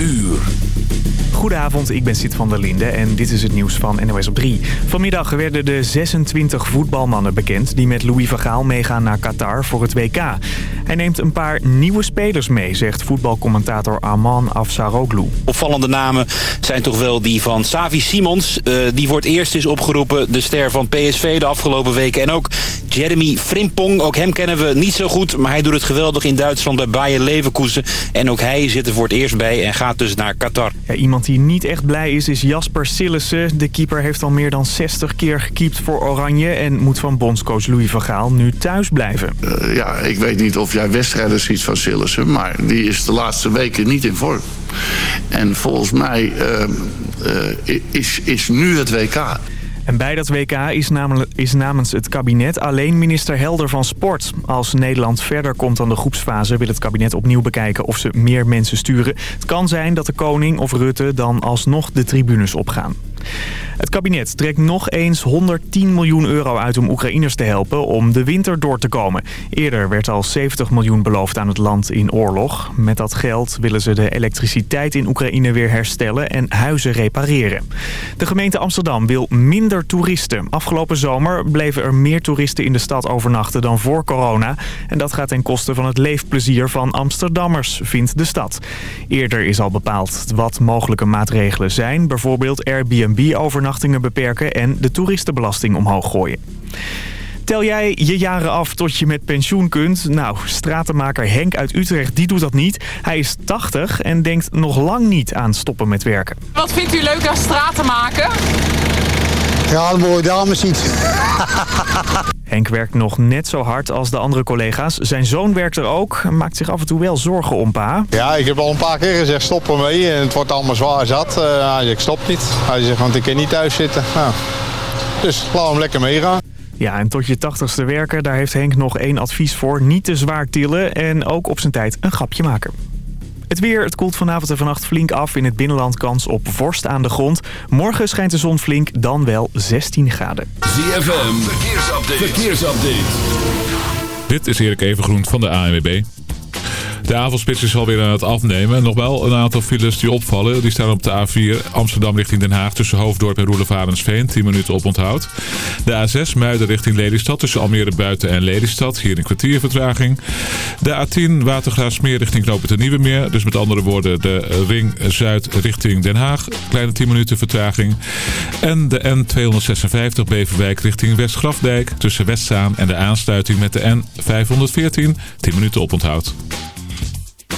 uur. Goedenavond, ik ben Sid van der Linde en dit is het nieuws van NOS op 3. Vanmiddag werden de 26 voetbalmannen bekend die met Louis van Gaal meegaan naar Qatar voor het WK. Hij neemt een paar nieuwe spelers mee, zegt voetbalcommentator Arman Afsaroglu. Opvallende namen zijn toch wel die van Savi Simons. Uh, die wordt eerst is opgeroepen, de ster van PSV de afgelopen weken. En ook Jeremy Frimpong, ook hem kennen we niet zo goed. Maar hij doet het geweldig in Duitsland bij Bayer Leverkusen. En ook hij zit er voor het eerst bij en gaat dus naar Qatar. Ja, iemand die niet echt blij is, is Jasper Sillissen. De keeper heeft al meer dan 60 keer gekiept voor Oranje... en moet van bondscoach Louis van Gaal nu thuis blijven. Uh, ja, ik weet niet of jij wedstrijden ziet van Sillissen... maar die is de laatste weken niet in vorm. En volgens mij uh, uh, is, is nu het WK... En bij dat WK is, namelijk, is namens het kabinet alleen minister Helder van Sport. Als Nederland verder komt dan de groepsfase wil het kabinet opnieuw bekijken of ze meer mensen sturen. Het kan zijn dat de koning of Rutte dan alsnog de tribunes opgaan. Het kabinet trekt nog eens 110 miljoen euro uit om Oekraïners te helpen om de winter door te komen. Eerder werd al 70 miljoen beloofd aan het land in oorlog. Met dat geld willen ze de elektriciteit in Oekraïne weer herstellen en huizen repareren. De gemeente Amsterdam wil minder toeristen. Afgelopen zomer bleven er meer toeristen in de stad overnachten dan voor corona. En dat gaat ten koste van het leefplezier van Amsterdammers, vindt de stad. Eerder is al bepaald wat mogelijke maatregelen zijn. Bijvoorbeeld Airbnb-overnachtingen beperken en de toeristenbelasting omhoog gooien. Tel jij je jaren af tot je met pensioen kunt? Nou, stratenmaker Henk uit Utrecht, die doet dat niet. Hij is 80 en denkt nog lang niet aan stoppen met werken. Wat vindt u leuk aan stratenmaken? Ja, een mooie dames ziet. Henk werkt nog net zo hard als de andere collega's. Zijn zoon werkt er ook, maakt zich af en toe wel zorgen om pa. Ja, ik heb al een paar keer gezegd stop ermee en het wordt allemaal zwaar zat. Uh, ik stop niet. Hij zegt, want ik kan niet thuis zitten. Nou, dus laat hem lekker meegaan. Ja, en tot je tachtigste werken, daar heeft Henk nog één advies voor. Niet te zwaar tillen en ook op zijn tijd een grapje maken. Het weer, het koelt vanavond en vannacht flink af. In het binnenland kans op vorst aan de grond. Morgen schijnt de zon flink, dan wel 16 graden. ZFM, verkeersupdate. verkeersupdate. Dit is Erik Evengroen van de ANWB. De avondspits is alweer aan het afnemen. Nog wel een aantal files die opvallen. Die staan op de A4 Amsterdam richting Den Haag tussen Hoofddorp en Roelevarensveen. 10 minuten op onthoud. De A6 Muiden richting Lelystad tussen Almere Buiten en Lelystad. Hier een kwartier vertraging. De A10 Watergraafsmeer richting Knopen ten Nieuwe Meer. Dus met andere woorden de Ring Zuid richting Den Haag. Kleine 10 minuten vertraging. En de N256 Beverwijk richting Westgrafdijk. Tussen Westzaan en de aansluiting met de N514. 10 minuten op onthoud.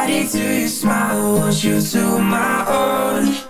body to your smile Want you to my own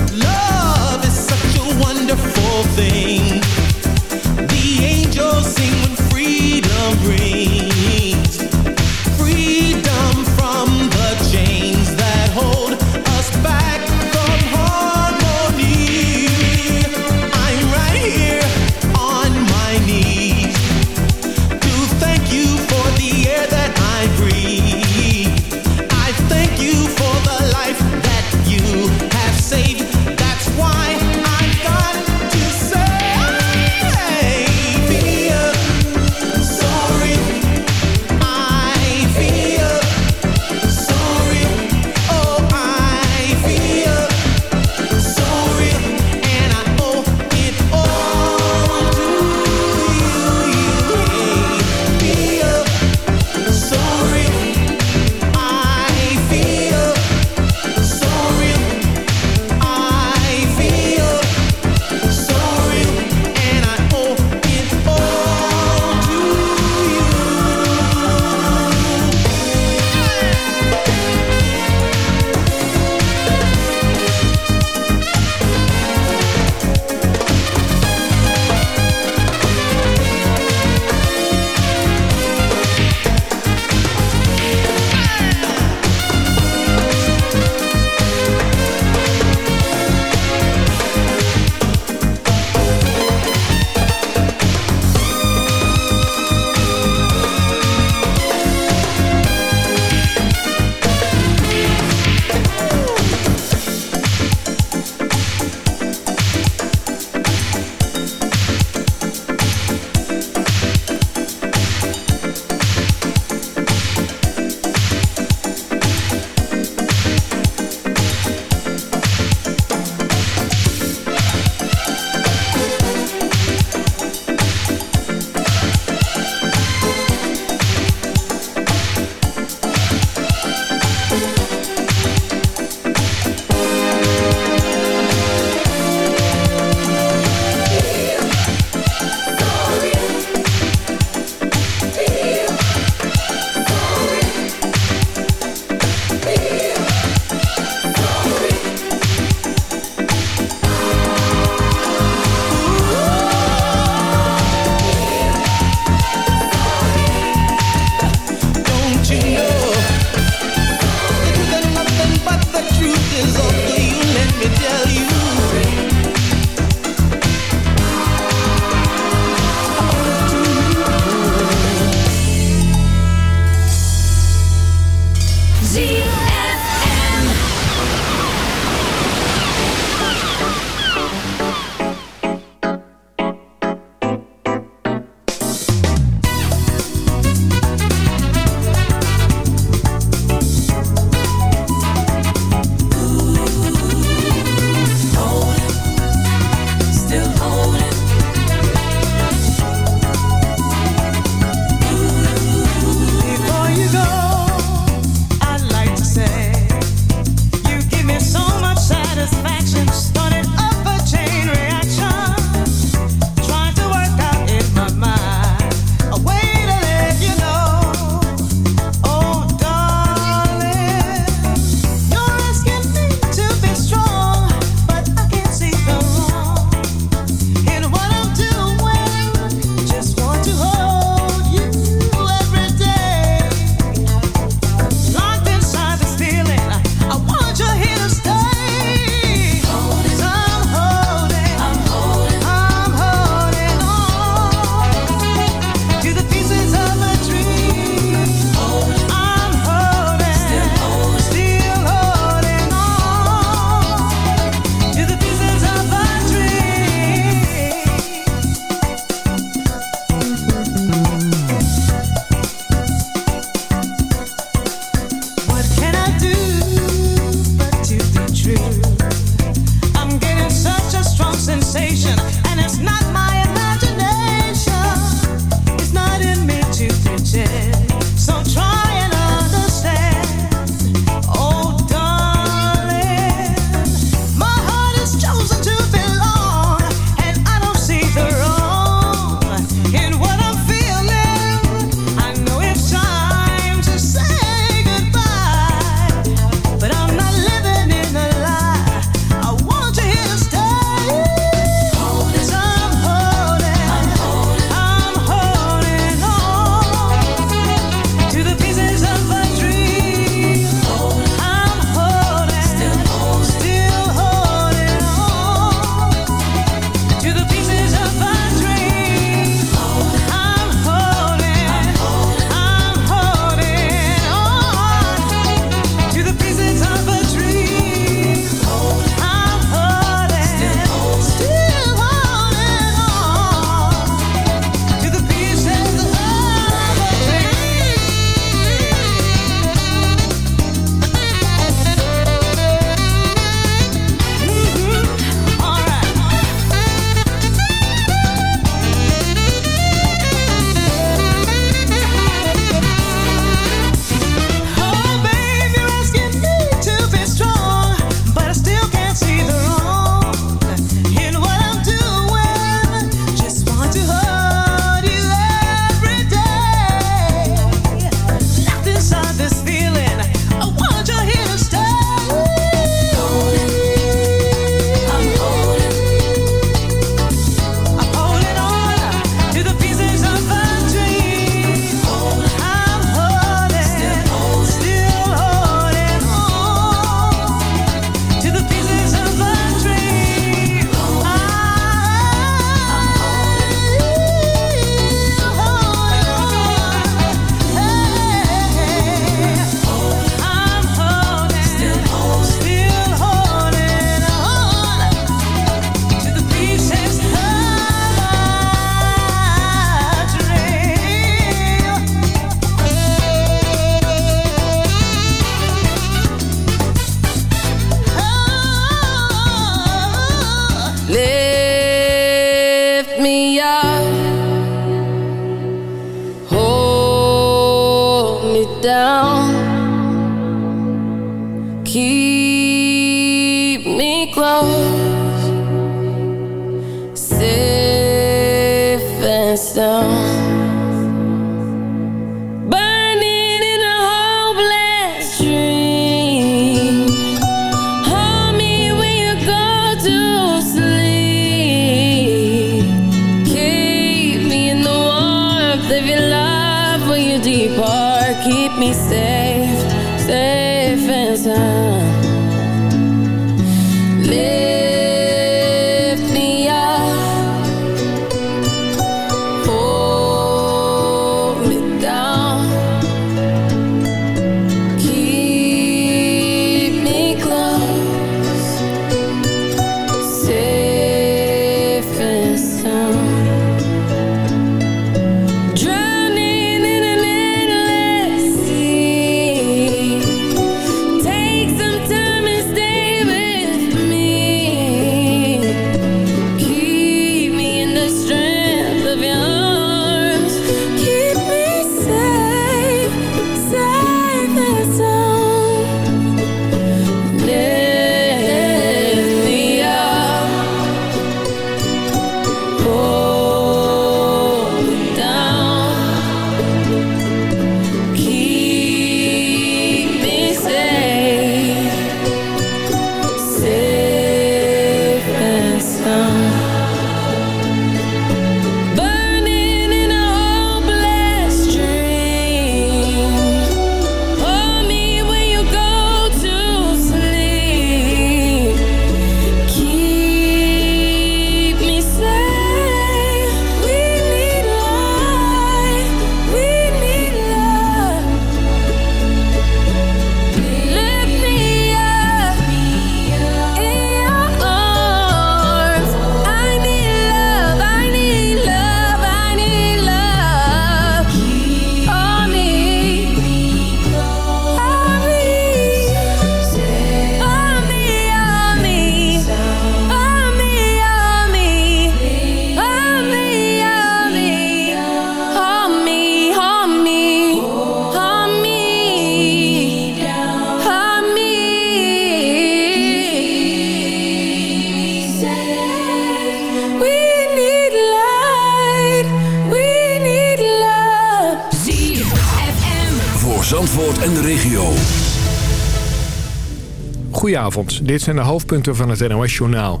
Dit zijn de hoofdpunten van het NOS-journaal.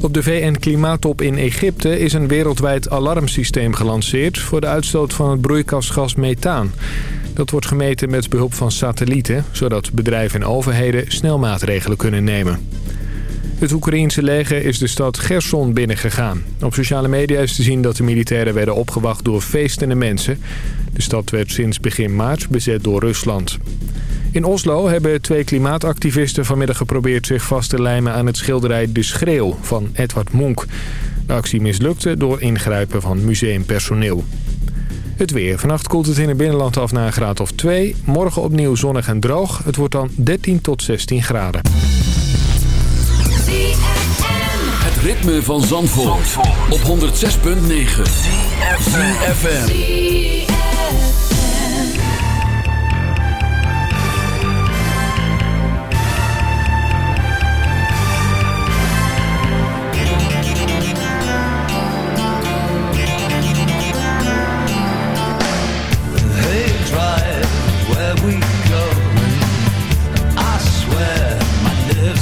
Op de VN-klimaattop in Egypte is een wereldwijd alarmsysteem gelanceerd... voor de uitstoot van het broeikasgas methaan. Dat wordt gemeten met behulp van satellieten... zodat bedrijven en overheden snel maatregelen kunnen nemen. Het Oekraïense leger is de stad Gerson binnengegaan. Op sociale media is te zien dat de militairen werden opgewacht door feestende mensen. De stad werd sinds begin maart bezet door Rusland. In Oslo hebben twee klimaatactivisten vanmiddag geprobeerd zich vast te lijmen aan het schilderij De Schreeuw van Edward Monk. De actie mislukte door ingrijpen van museumpersoneel. Het weer. Vannacht koelt het in het binnenland af naar een graad of 2. Morgen opnieuw zonnig en droog. Het wordt dan 13 tot 16 graden. Het ritme van Zandvoort, op 106.9. ZFM.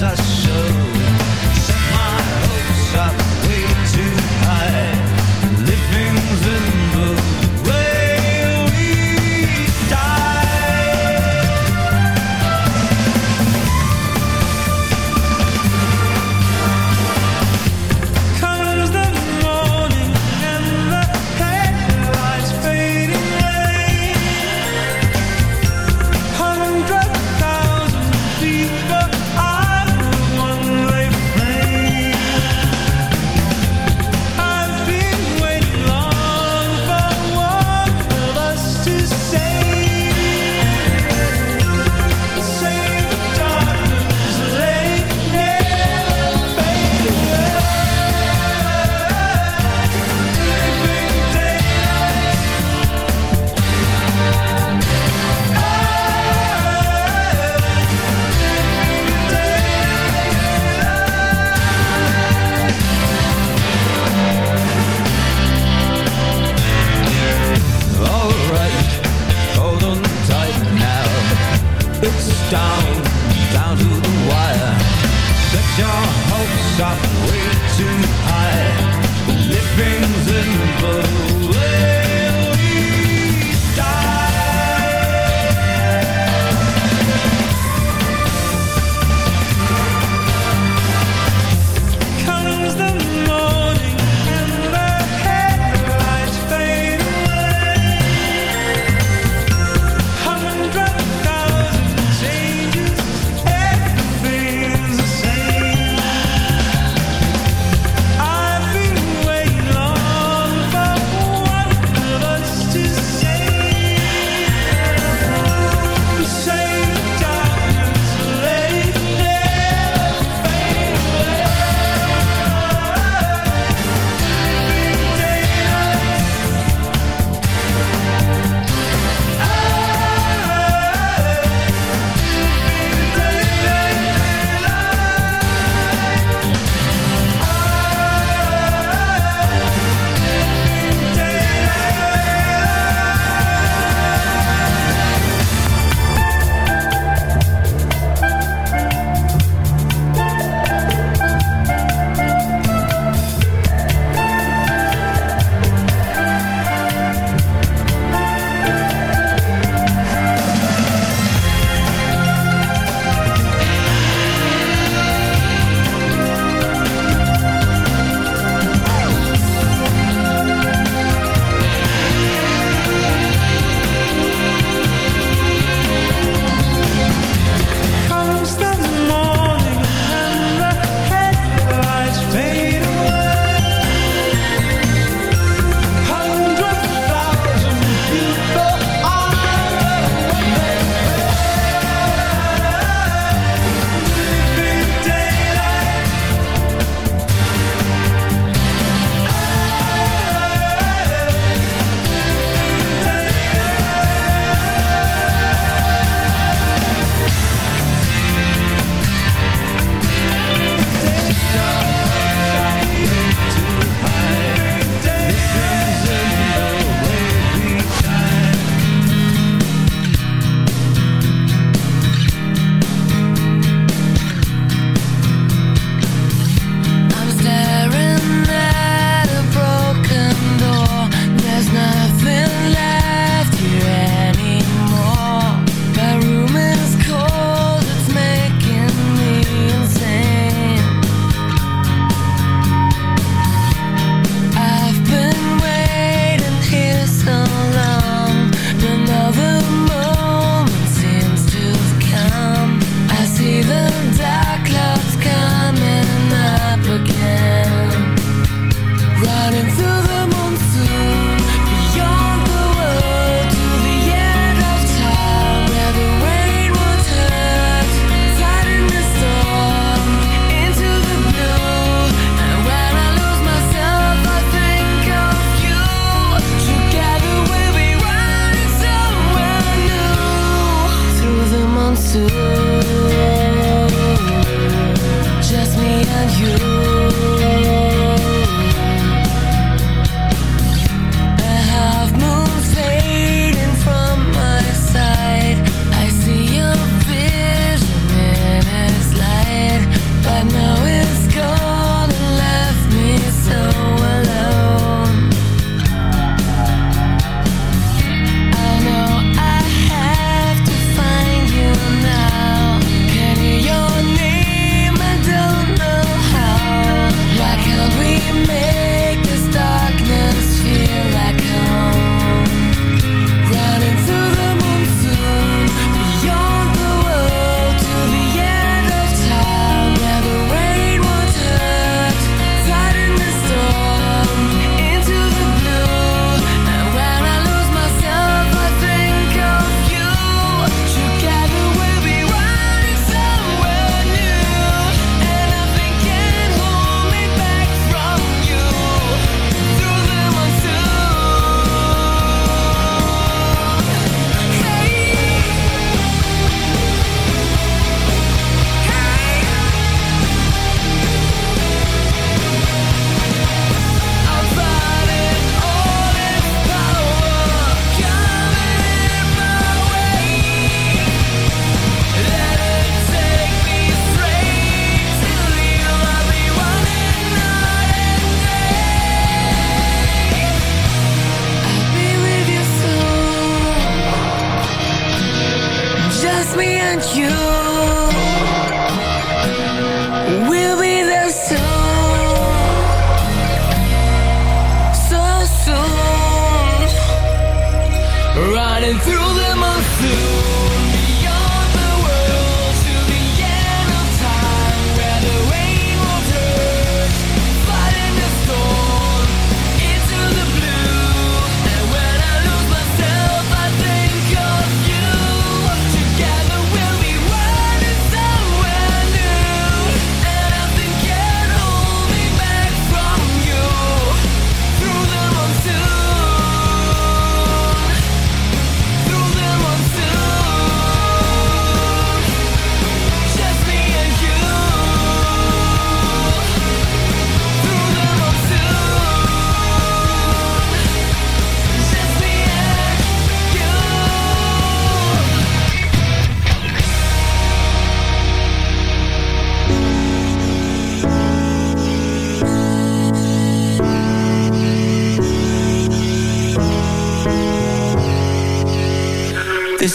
us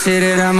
say that I'm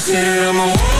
They say that I'm a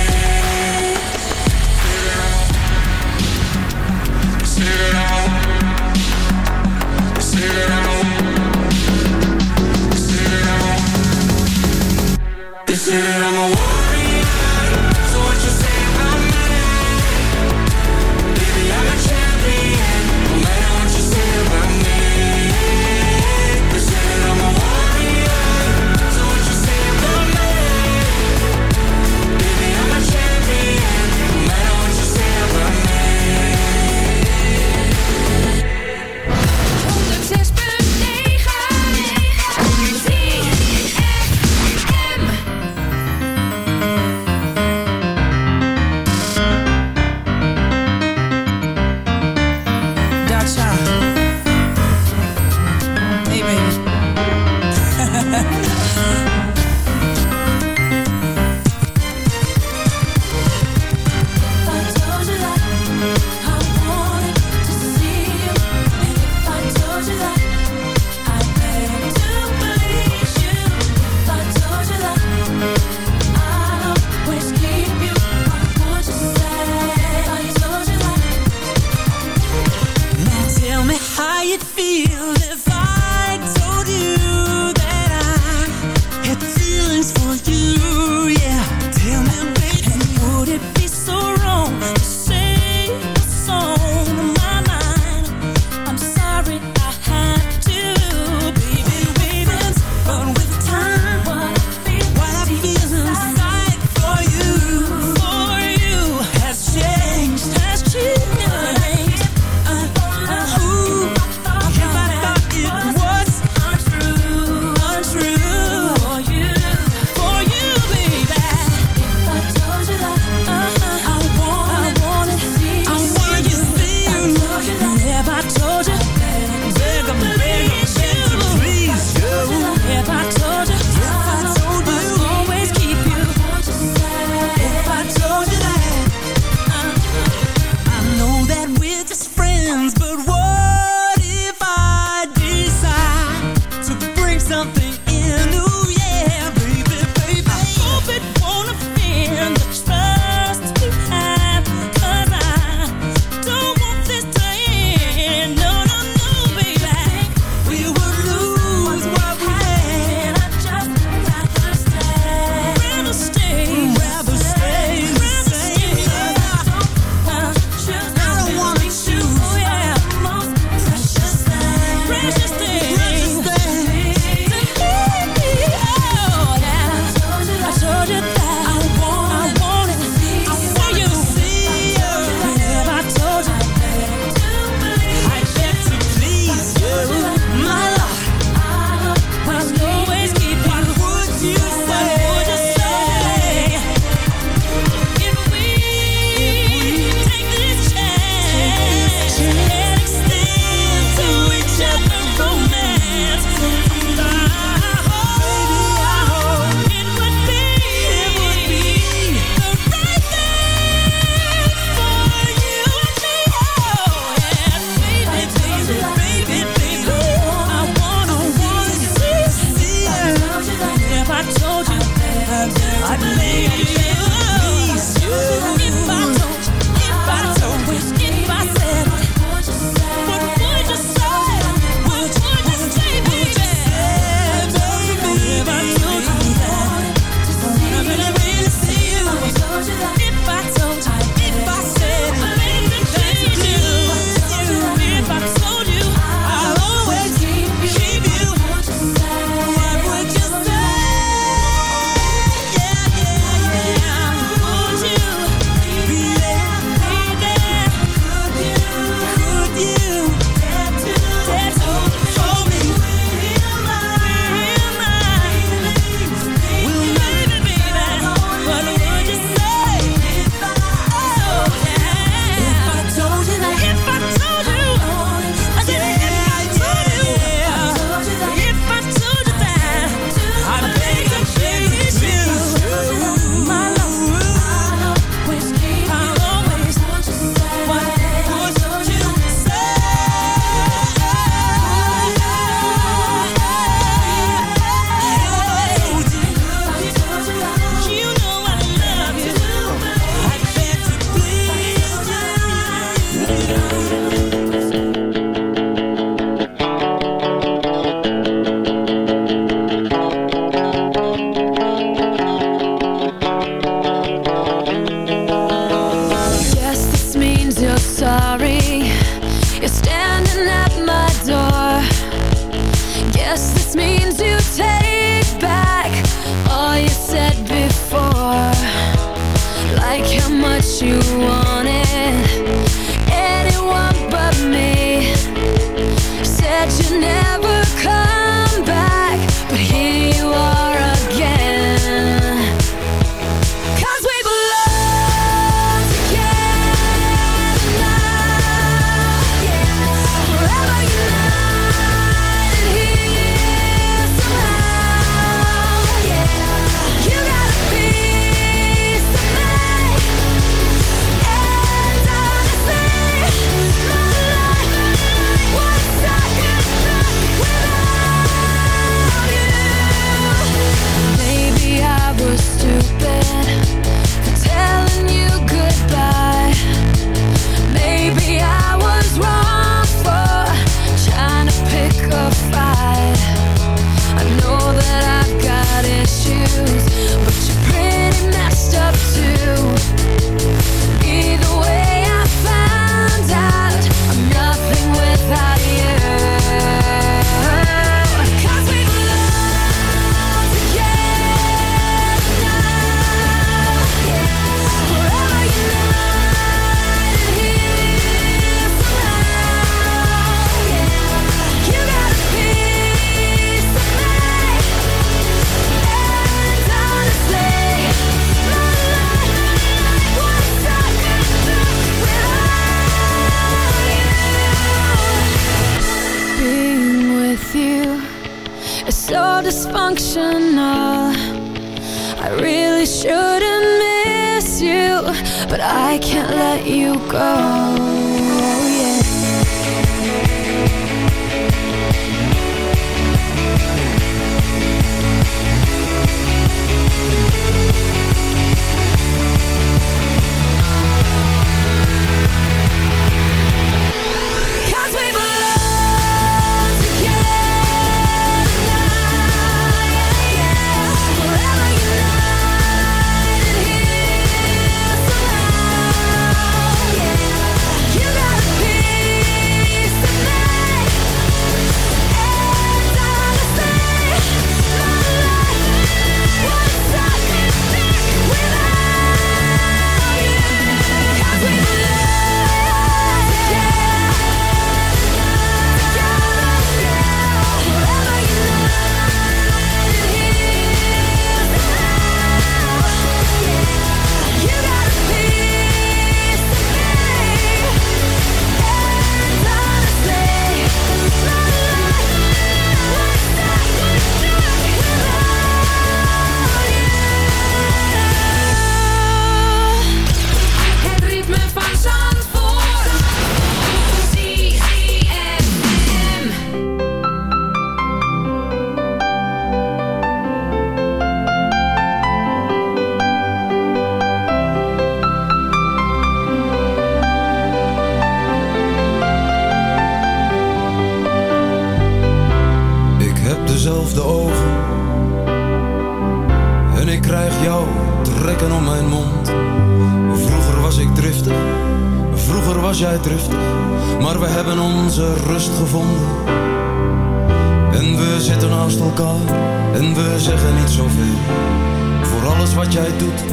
said I'm a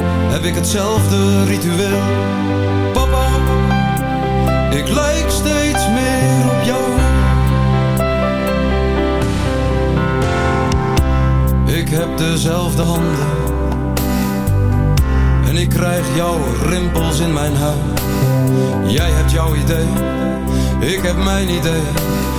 heb ik hetzelfde ritueel. Papa, ik lijk steeds meer op jou. Ik heb dezelfde handen en ik krijg jouw rimpels in mijn huid. Jij hebt jouw idee, ik heb mijn idee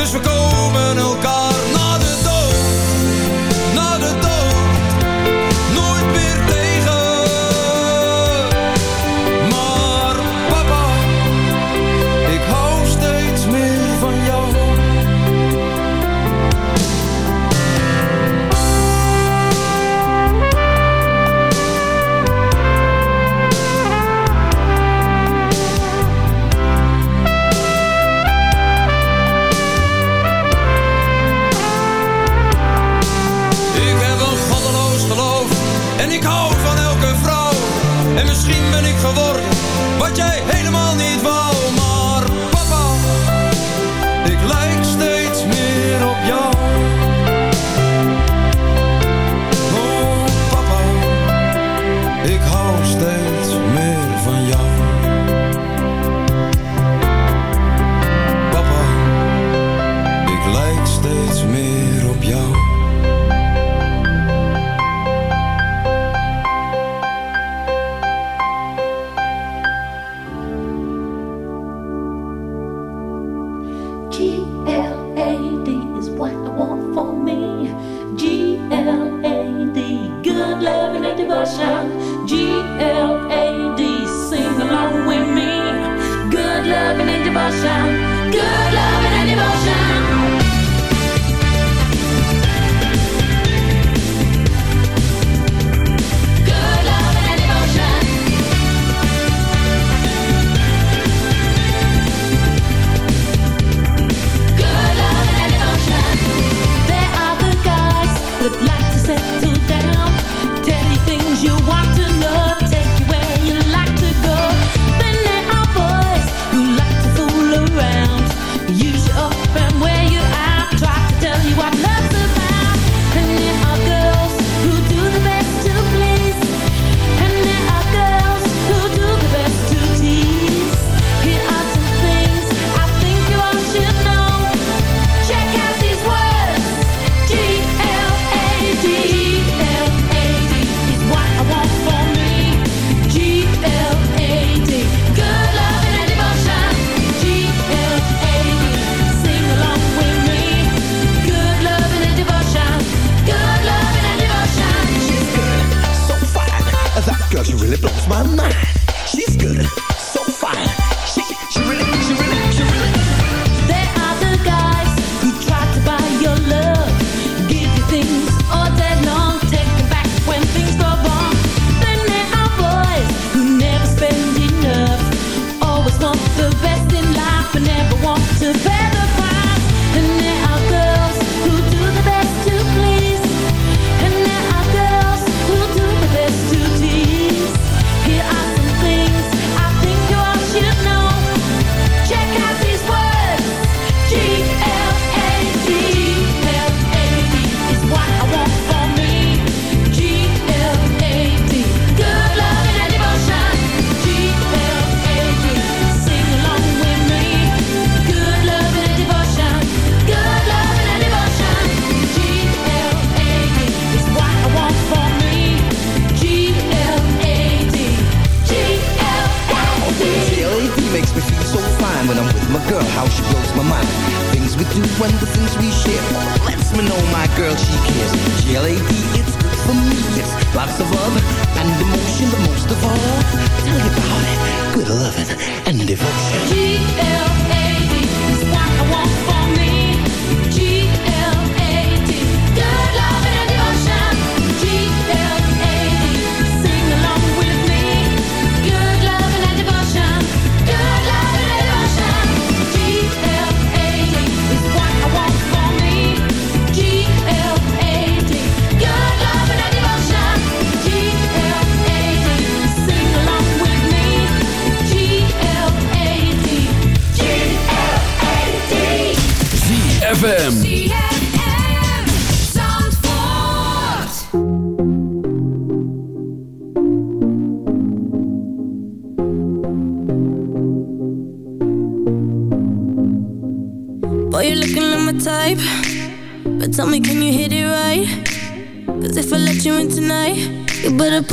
dus we komen elkaar naar de. Misschien ben ik gewoon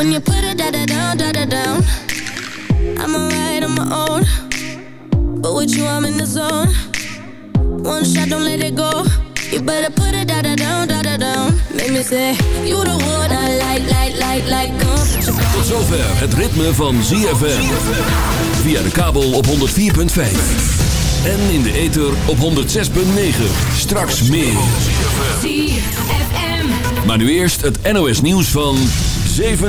When you put it da da down, da da down. I'm alright on my own. But with you, I'm in the zone. One shot, don't let it go. You better put it da da down, da da down. Make me say, You the one I like, like, like, like. Body Tot zover het ritme van ZFM. Via de kabel op 104.5. En in de ether op 106.9. Straks meer. Maar nu eerst het NOS nieuws van 7